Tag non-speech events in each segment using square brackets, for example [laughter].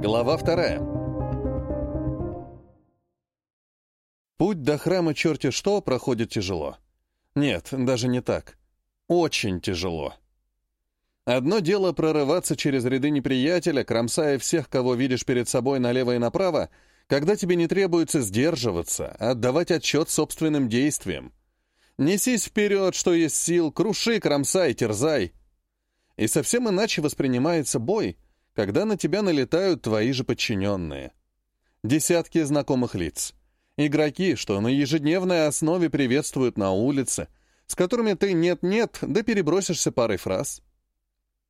Глава вторая. Путь до храма черти что проходит тяжело. Нет, даже не так. Очень тяжело. Одно дело прорываться через ряды неприятеля, кромсая всех, кого видишь перед собой налево и направо, когда тебе не требуется сдерживаться, отдавать отчет собственным действиям. Несись вперед, что есть сил, круши, кромсай, терзай. И совсем иначе воспринимается бой, когда на тебя налетают твои же подчиненные. Десятки знакомых лиц. Игроки, что на ежедневной основе приветствуют на улице, с которыми ты нет-нет, да перебросишься парой фраз.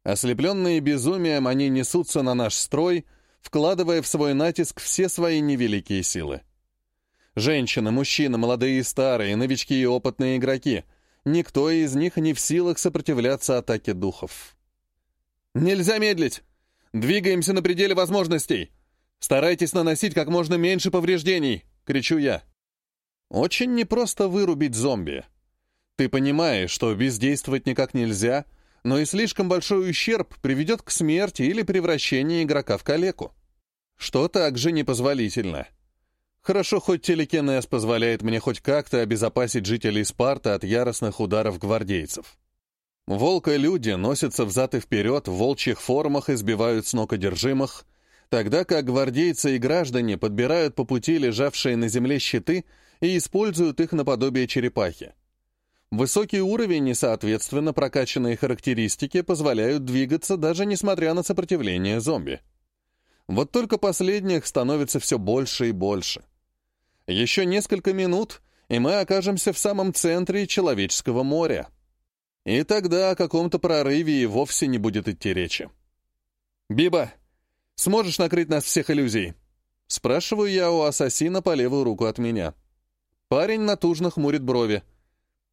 Ослепленные безумием, они несутся на наш строй, вкладывая в свой натиск все свои невеликие силы. Женщины, мужчины, молодые и старые, новички и опытные игроки — никто из них не в силах сопротивляться атаке духов. «Нельзя медлить! Двигаемся на пределе возможностей! Старайтесь наносить как можно меньше повреждений!» — кричу я. Очень непросто вырубить зомби. Ты понимаешь, что бездействовать никак нельзя, но и слишком большой ущерб приведет к смерти или превращению игрока в калеку. Что также непозволительно. Хорошо, хоть телекинез позволяет мне хоть как-то обезопасить жителей Спарта от яростных ударов гвардейцев. Волк и люди носятся взад и вперед в волчьих формах и сбивают с ног одержимых, тогда как гвардейцы и граждане подбирают по пути лежавшие на земле щиты и используют их наподобие черепахи. Высокий уровень и, соответственно, прокачанные характеристики позволяют двигаться даже несмотря на сопротивление зомби. Вот только последних становится все больше и больше. Еще несколько минут, и мы окажемся в самом центре человеческого моря. И тогда о каком-то прорыве и вовсе не будет идти речи. «Биба, сможешь накрыть нас всех иллюзий?» Спрашиваю я у ассасина по левую руку от меня. Парень натужно хмурит брови.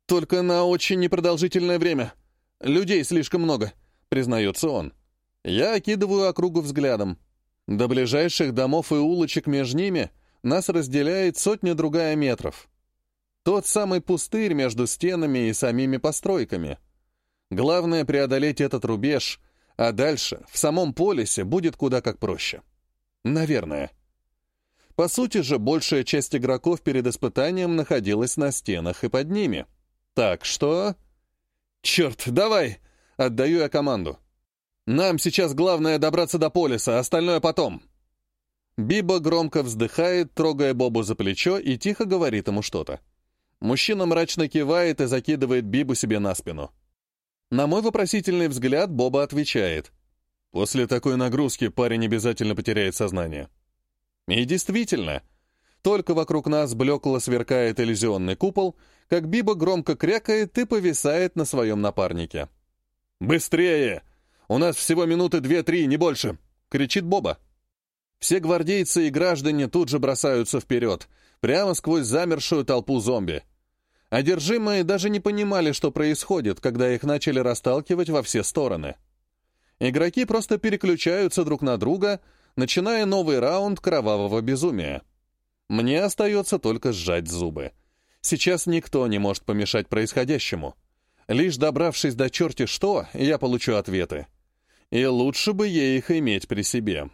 «Только на очень непродолжительное время. Людей слишком много», — признается он. Я окидываю округу взглядом. До ближайших домов и улочек между ними нас разделяет сотня-другая метров. Тот самый пустырь между стенами и самими постройками. Главное — преодолеть этот рубеж, а дальше, в самом полисе, будет куда как проще. Наверное. По сути же, большая часть игроков перед испытанием находилась на стенах и под ними. Так что... «Черт, давай!» — отдаю я команду. «Нам сейчас главное добраться до полиса, остальное потом». Биба громко вздыхает, трогая Бобу за плечо и тихо говорит ему что-то. Мужчина мрачно кивает и закидывает Бибу себе на спину. На мой вопросительный взгляд Боба отвечает. После такой нагрузки парень обязательно потеряет сознание. И действительно, только вокруг нас блекло сверкает иллюзионный купол, как Биба громко крякает и повисает на своем напарнике. «Быстрее! У нас всего минуты две-три, не больше!» — кричит Боба. Все гвардейцы и граждане тут же бросаются вперед, прямо сквозь замершую толпу зомби. Одержимые даже не понимали, что происходит, когда их начали расталкивать во все стороны. Игроки просто переключаются друг на друга, начиная новый раунд кровавого безумия. Мне остается только сжать зубы. Сейчас никто не может помешать происходящему. Лишь добравшись до черти что, я получу ответы. И лучше бы ей их иметь при себе.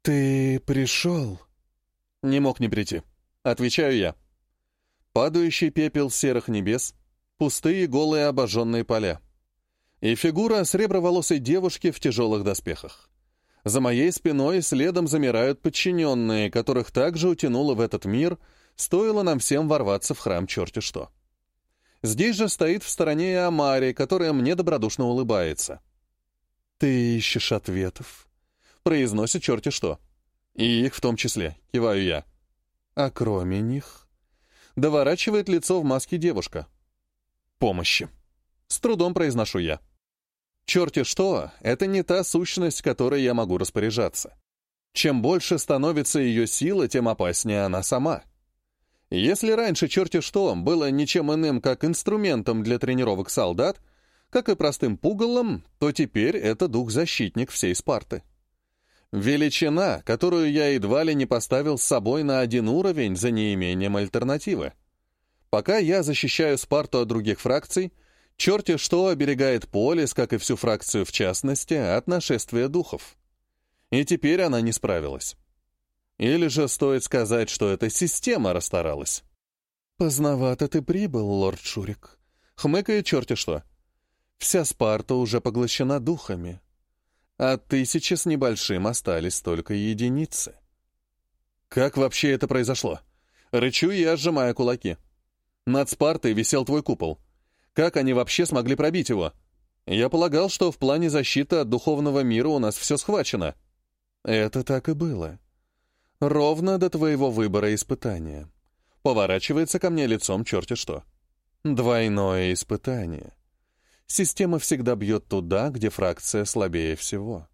«Ты пришел?» «Не мог не прийти», — отвечаю я. Падающий пепел серых небес, пустые голые обожженные поля. И фигура среброволосой девушки в тяжелых доспехах. За моей спиной следом замирают подчиненные, которых также утянуло в этот мир, стоило нам всем ворваться в храм черти что. Здесь же стоит в стороне и Амари, которая мне добродушно улыбается. «Ты ищешь ответов?» произносит черти что. И их в том числе, киваю я. А кроме них... Доворачивает лицо в маске девушка. Помощи. С трудом произношу я. Черти что, это не та сущность, которой я могу распоряжаться. Чем больше становится ее сила, тем опаснее она сама. Если раньше черти что было ничем иным, как инструментом для тренировок солдат, как и простым пугалом, то теперь это дух-защитник всей Спарты. Величина, которую я едва ли не поставил с собой на один уровень за неимением альтернативы. Пока я защищаю Спарту от других фракций, Черти что оберегает Полис, как и всю фракцию в частности, от нашествия духов. И теперь она не справилась. Или же стоит сказать, что эта система расстаралась. «Поздновато ты прибыл, лорд Шурик», — хмыкает черти что. «Вся Спарта уже поглощена духами. А тысячи с небольшим остались только единицы». «Как вообще это произошло?» Рычу я, сжимая кулаки. «Над Спартой висел твой купол. Как они вообще смогли пробить его? Я полагал, что в плане защиты от духовного мира у нас все схвачено. Это так и было. Ровно до твоего выбора испытания. Поворачивается ко мне лицом черти что. Двойное испытание. Система всегда бьет туда, где фракция слабее всего.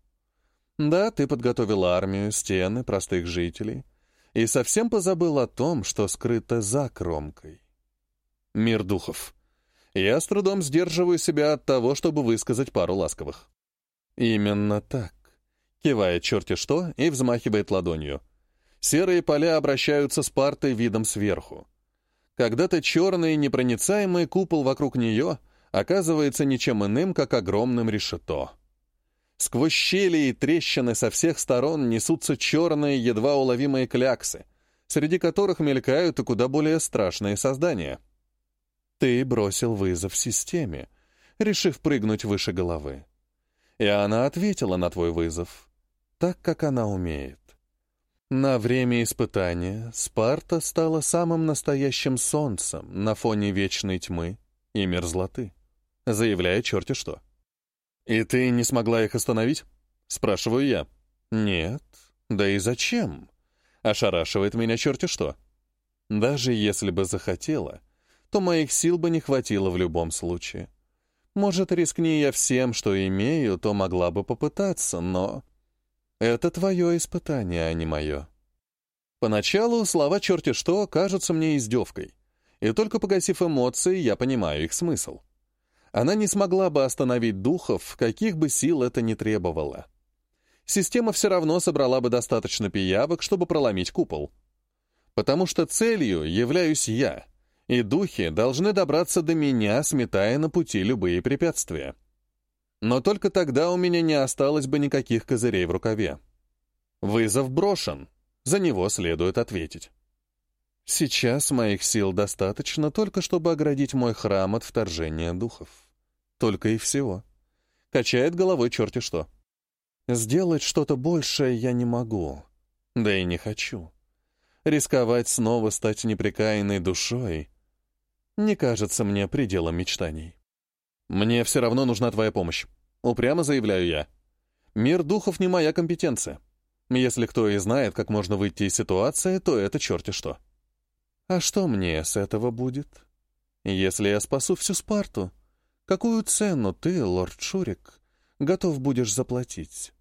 Да, ты подготовил армию, стены, простых жителей. И совсем позабыл о том, что скрыто за кромкой. Мир духов. Я с трудом сдерживаю себя от того, чтобы высказать пару ласковых. Именно так. Кивает черти что и взмахивает ладонью. Серые поля обращаются с партой видом сверху. Когда-то черный непроницаемый купол вокруг нее оказывается ничем иным, как огромным решето. Сквозь щели и трещины со всех сторон несутся черные, едва уловимые кляксы, среди которых мелькают и куда более страшные создания — ты бросил вызов системе, решив прыгнуть выше головы. И она ответила на твой вызов, так, как она умеет. На время испытания Спарта стала самым настоящим солнцем на фоне вечной тьмы и мерзлоты, заявляя черти что. «И ты не смогла их остановить?» — спрашиваю я. «Нет. Да и зачем?» — ошарашивает меня черти что. «Даже если бы захотела, то моих сил бы не хватило в любом случае. Может, рискни я всем, что имею, то могла бы попытаться, но... Это твое испытание, а не мое. Поначалу слова черти что кажутся мне издевкой, и только погасив эмоции, я понимаю их смысл. Она не смогла бы остановить духов, каких бы сил это ни требовало. Система все равно собрала бы достаточно пиявок, чтобы проломить купол. Потому что целью являюсь я — и духи должны добраться до меня, сметая на пути любые препятствия. Но только тогда у меня не осталось бы никаких козырей в рукаве. Вызов брошен, за него следует ответить. Сейчас моих сил достаточно только, чтобы оградить мой храм от вторжения духов. Только и всего. Качает головой черти что. Сделать что-то большее я не могу, да и не хочу. Рисковать снова стать непрекаянной душой не кажется мне пределом мечтаний. Мне все равно нужна твоя помощь. Упрямо заявляю я. Мир духов не моя компетенция. Если кто и знает, как можно выйти из ситуации, то это черти что. А что мне с этого будет? Если я спасу всю Спарту, какую цену ты, лорд Шурик, готов будешь заплатить?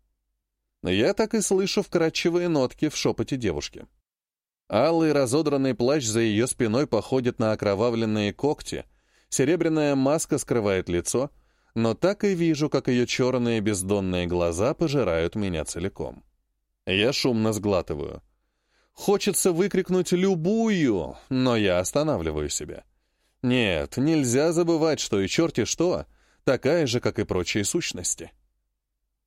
Я так и слышу вкрадчивые нотки в шепоте девушки. Алый разодранный плащ за ее спиной походит на окровавленные когти, серебряная маска скрывает лицо, но так и вижу, как ее черные бездонные глаза пожирают меня целиком. Я шумно сглатываю. Хочется выкрикнуть любую, но я останавливаю себя. Нет, нельзя забывать, что и черти что, такая же, как и прочие сущности.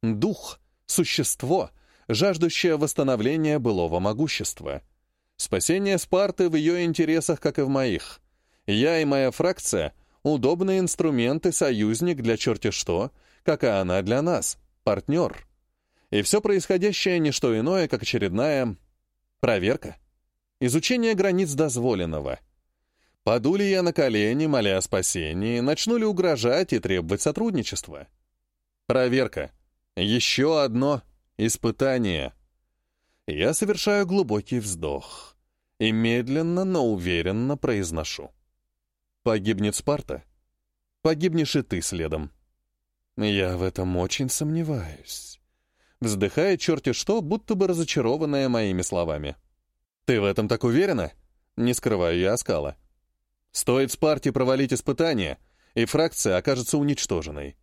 Дух — существо, жаждущее восстановления былого могущества — Спасение Спарты в ее интересах, как и в моих. Я и моя фракция — удобный инструмент и союзник для черти что, как и она для нас, партнер. И все происходящее — не что иное, как очередная проверка. Изучение границ дозволенного. Паду ли я на колени, моля о спасении, начну ли угрожать и требовать сотрудничества? Проверка. Еще одно испытание — я совершаю глубокий вздох и медленно, но уверенно произношу. Погибнет Спарта, погибнешь и ты следом. Я в этом очень сомневаюсь. Вздыхая черти что, будто бы разочарованная моими словами. Ты в этом так уверена? Не скрываю я оскала. Стоит Спарте провалить испытание, и фракция окажется уничтоженной.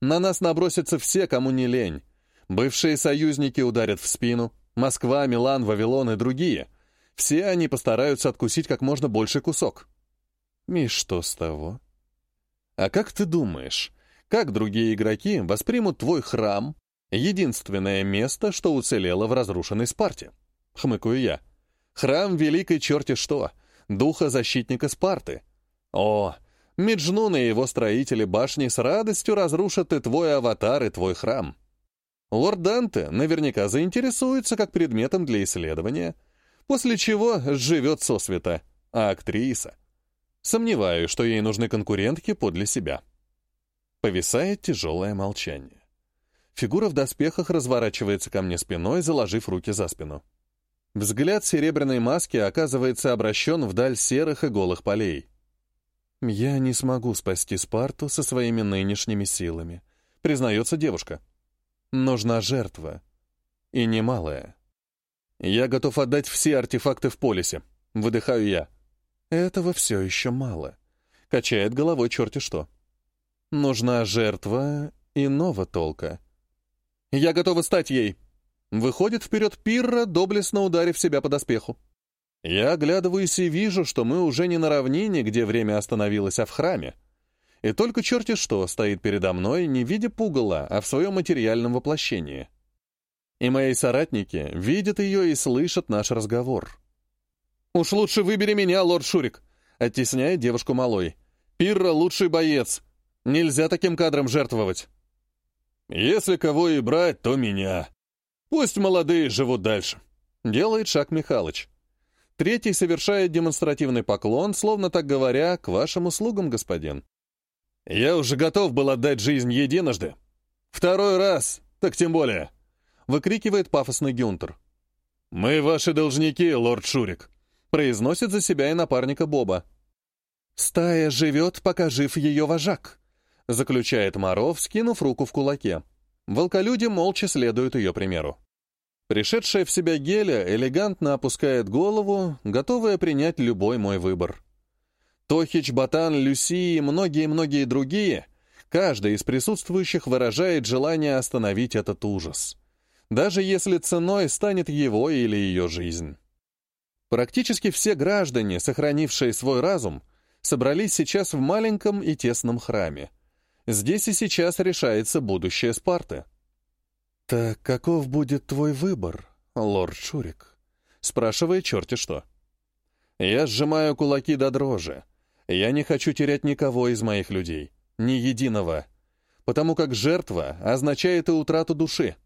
На нас набросятся все, кому не лень. Бывшие союзники ударят в спину, Москва, Милан, Вавилон и другие. Все они постараются откусить как можно больше кусок. И что с того? А как ты думаешь, как другие игроки воспримут твой храм, единственное место, что уцелело в разрушенной Спарте? Хмыкаю я. Храм великой черти что, духа защитника Спарты. О, Меджнун и его строители башни с радостью разрушат и твой аватар, и твой храм. Лорд Данте наверняка заинтересуется как предметом для исследования, после чего живет сосвета, а актриса. Сомневаюсь, что ей нужны конкурентки подле себя. Повисает тяжелое молчание. Фигура в доспехах разворачивается ко мне спиной, заложив руки за спину. Взгляд серебряной маски оказывается обращен вдаль серых и голых полей. «Я не смогу спасти Спарту со своими нынешними силами», — признается девушка. «Нужна жертва. И немалая. Я готов отдать все артефакты в полисе. Выдыхаю я. Этого все еще мало. Качает головой черти что. Нужна жертва иного толка. Я готова стать ей. Выходит вперед Пирра, доблестно ударив себя по доспеху. Я оглядываюсь и вижу, что мы уже не на равнине, где время остановилось, а в храме. И только черти что стоит передо мной, не в виде пугала, а в своем материальном воплощении. И мои соратники видят ее и слышат наш разговор. «Уж лучше выбери меня, лорд Шурик», — оттесняет девушку малой. «Пирра — лучший боец. Нельзя таким кадром жертвовать». «Если кого и брать, то меня. Пусть молодые живут дальше», — делает шаг Михалыч. Третий совершает демонстративный поклон, словно так говоря, к вашим услугам, господин. Я уже готов был отдать жизнь единожды. Второй раз, так тем более. Выкрикивает пафосный Гюнтер. «Мы ваши должники, лорд Шурик», — произносит за себя и напарника Боба. «Стая живет, пока жив ее вожак», — заключает Маров, скинув руку в кулаке. Волколюди молча следуют ее примеру. Пришедшая в себя Геля элегантно опускает голову, готовая принять любой мой выбор. Тохич, Батан, Люси и многие-многие другие, каждый из присутствующих выражает желание остановить этот ужас. Даже если ценой станет его или ее жизнь. Практически все граждане, сохранившие свой разум, собрались сейчас в маленьком и тесном храме. Здесь и сейчас решается будущее Спарты. «Так каков будет твой выбор, лорд Шурик?» Спрашивая черти что. Я сжимаю кулаки до дрожи. Я не хочу терять никого из моих людей, ни единого. Потому как жертва означает и утрату души.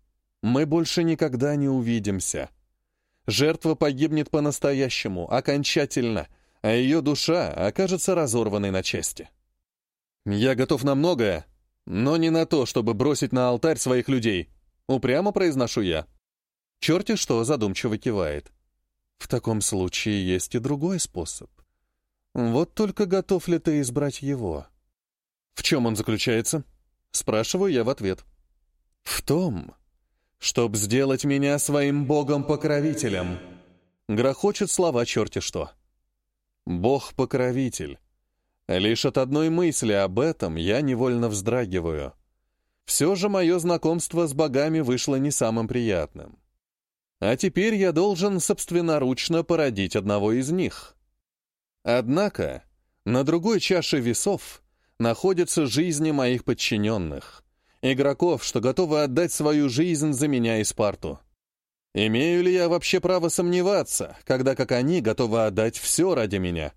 Мы больше никогда не увидимся. Жертва погибнет по-настоящему, окончательно, а ее душа окажется разорванной на части. Я готов на многое, но не на то, чтобы бросить на алтарь своих людей. Упрямо произношу я. Черти что задумчиво кивает. В таком случае есть и другой способ. Вот только готов ли ты избрать его? В чем он заключается? Спрашиваю я в ответ. В том, чтоб сделать меня своим богом-покровителем. Грохочет слова черти что. Бог-покровитель. Лишь от одной мысли об этом я невольно вздрагиваю. Все же мое знакомство с богами вышло не самым приятным. А теперь я должен собственноручно породить одного из них. Однако на другой чаше весов находятся жизни моих подчиненных, игроков, что готовы отдать свою жизнь за меня и Спарту. Имею ли я вообще право сомневаться, когда как они готовы отдать все ради меня?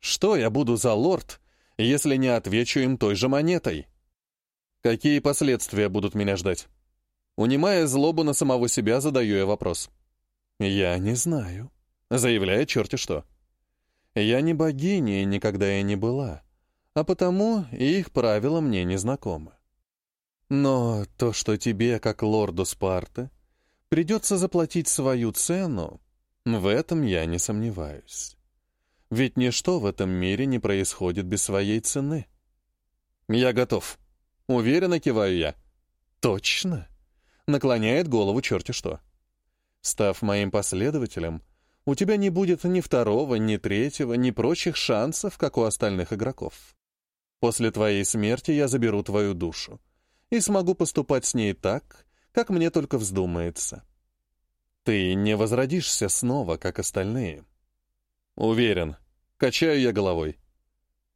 Что я буду за лорд, если не отвечу им той же монетой? Какие последствия будут меня ждать? Унимая злобу на самого себя, задаю я вопрос. «Я не знаю», — заявляет черти что. «Я не богиня и никогда я не была, а потому их правила мне не знакомы. Но то, что тебе, как лорду Спарты, придется заплатить свою цену, в этом я не сомневаюсь. Ведь ничто в этом мире не происходит без своей цены. Я готов. Уверенно киваю я. Точно. Наклоняет голову черти что. Став моим последователем, у тебя не будет ни второго, ни третьего, ни прочих шансов, как у остальных игроков. После твоей смерти я заберу твою душу и смогу поступать с ней так, как мне только вздумается. Ты не возродишься снова, как остальные. Уверен. Качаю я головой.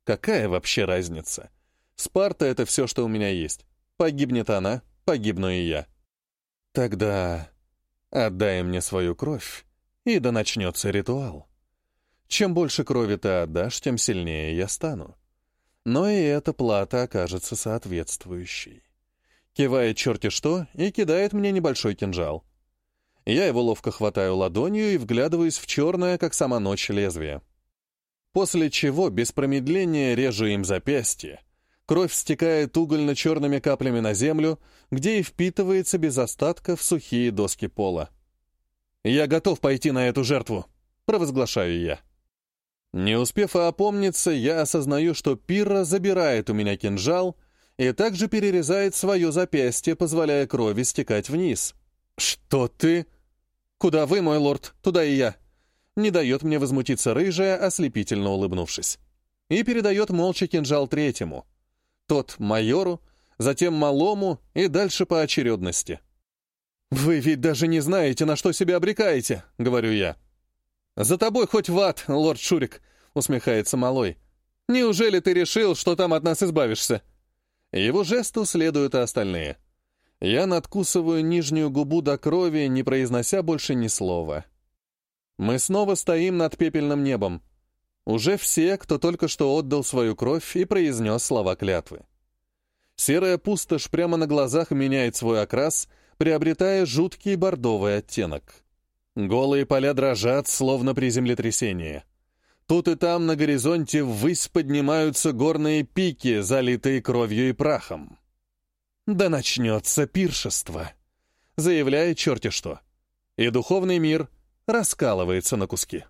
Какая вообще разница? Спарта — это все, что у меня есть. Погибнет она, погибну и я. Тогда отдай мне свою кровь, и да начнется ритуал. Чем больше крови ты отдашь, тем сильнее я стану. Но и эта плата окажется соответствующей. Кивает черти что и кидает мне небольшой кинжал. Я его ловко хватаю ладонью и вглядываюсь в черное, как сама ночь, лезвие. После чего без промедления режу им запястье. Кровь стекает угольно-черными каплями на землю, где и впитывается без остатка в сухие доски пола. «Я готов пойти на эту жертву», — провозглашаю я. Не успев опомниться, я осознаю, что Пирра забирает у меня кинжал и также перерезает свое запястье, позволяя крови стекать вниз. «Что ты?» «Куда вы, мой лорд, туда и я!» Не дает мне возмутиться рыжая, ослепительно улыбнувшись. И передает молча кинжал третьему. Тот — майору, затем малому и дальше по очередности. «Вы ведь даже не знаете, на что себя обрекаете», — говорю я. «За тобой хоть в ад, лорд Шурик», — усмехается малой. «Неужели ты решил, что там от нас избавишься?» Его жесту следуют и остальные. Я надкусываю нижнюю губу до крови, не произнося больше ни слова. Мы снова стоим над пепельным небом. Уже все, кто только что отдал свою кровь и произнес слова клятвы. Серая пустошь прямо на глазах меняет свой окрас, приобретая жуткий бордовый оттенок. Голые поля дрожат, словно при землетрясении. Тут и там на горизонте ввысь поднимаются горные пики, залитые кровью и прахом. «Да начнется пиршество», — заявляет черти что. И духовный мир раскалывается на куски.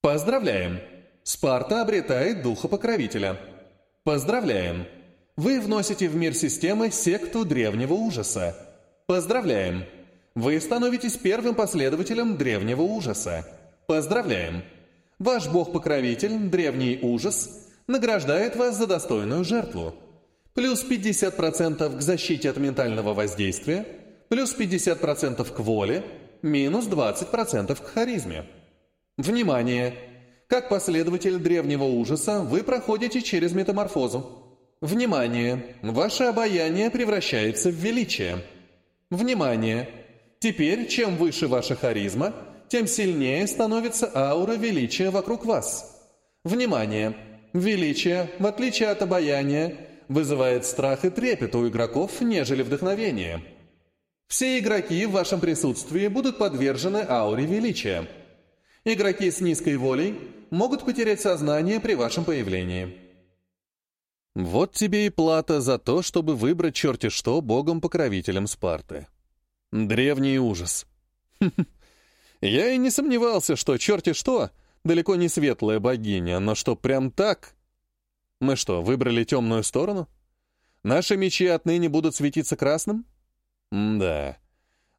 Поздравляем! Спарта обретает духа покровителя. Поздравляем! Вы вносите в мир системы секту древнего ужаса. Поздравляем! Вы становитесь первым последователем древнего ужаса. Поздравляем! Ваш бог-покровитель, древний ужас, награждает вас за достойную жертву. Плюс 50% к защите от ментального воздействия, плюс 50% к воле, минус 20% к харизме. Внимание! Как последователь древнего ужаса вы проходите через метаморфозу. Внимание! Ваше обаяние превращается в величие. Внимание! Теперь, чем выше ваша харизма, тем сильнее становится аура величия вокруг вас. Внимание! Величие, в отличие от обаяния, вызывает страх и трепет у игроков, нежели вдохновение. Все игроки в вашем присутствии будут подвержены ауре величия. Игроки с низкой волей могут потерять сознание при вашем появлении. Вот тебе и плата за то, чтобы выбрать черти что богом-покровителем Спарты. Древний ужас. [laughs] Я и не сомневался, что черти что далеко не светлая богиня, но что прям так? Мы что, выбрали темную сторону? Наши мечи отныне будут светиться красным? М да.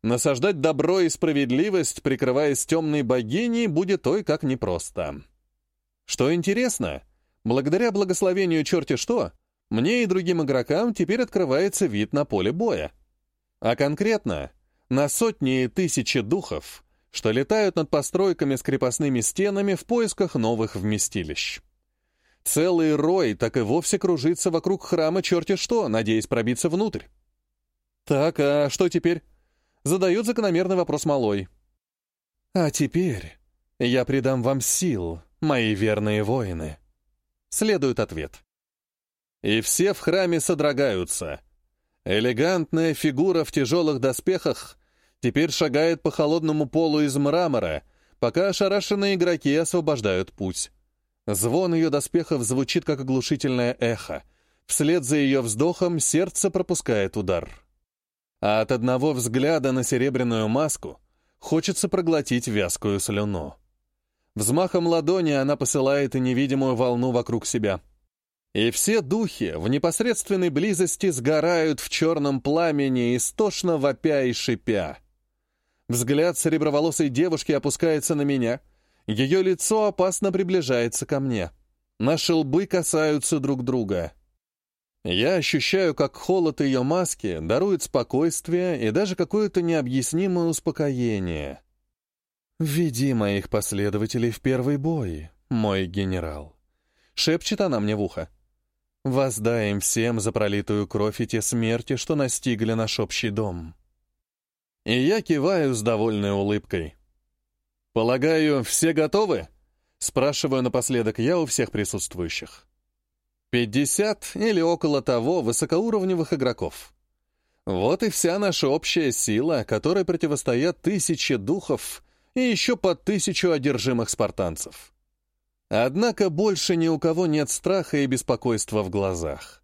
Насаждать добро и справедливость, прикрываясь темной богиней, будет ой как непросто. Что интересно, благодаря благословению черти что, мне и другим игрокам теперь открывается вид на поле боя. А конкретно, на сотни и тысячи духов, что летают над постройками с крепостными стенами в поисках новых вместилищ. Целый рой так и вовсе кружится вокруг храма черти что, надеясь пробиться внутрь. «Так, а что теперь?» — задает закономерный вопрос малой. «А теперь я придам вам сил, мои верные воины», — следует ответ. И все в храме содрогаются. Элегантная фигура в тяжелых доспехах теперь шагает по холодному полу из мрамора, пока ошарашенные игроки освобождают путь. Звон ее доспехов звучит как оглушительное эхо. Вслед за ее вздохом сердце пропускает удар. А от одного взгляда на серебряную маску хочется проглотить вязкую слюну. Взмахом ладони она посылает невидимую волну вокруг себя. И все духи в непосредственной близости сгорают в черном пламени, истошно вопя и шипя. Взгляд сереброволосой девушки опускается на меня. Ее лицо опасно приближается ко мне. Наши лбы касаются друг друга. Я ощущаю, как холод ее маски дарует спокойствие и даже какое-то необъяснимое успокоение. «Веди моих последователей в первый бой, мой генерал», — шепчет она мне в ухо. «Воздай им всем за пролитую кровь и те смерти, что настигли наш общий дом». И я киваю с довольной улыбкой. «Полагаю, все готовы?» — спрашиваю напоследок я у всех присутствующих. Пятьдесят или около того высокоуровневых игроков. Вот и вся наша общая сила, которой противостоят тысячи духов и еще по тысячу одержимых спартанцев. Однако больше ни у кого нет страха и беспокойства в глазах.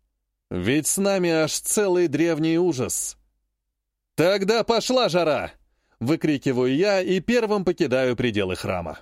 Ведь с нами аж целый древний ужас. «Тогда пошла жара!» — выкрикиваю я и первым покидаю пределы храма.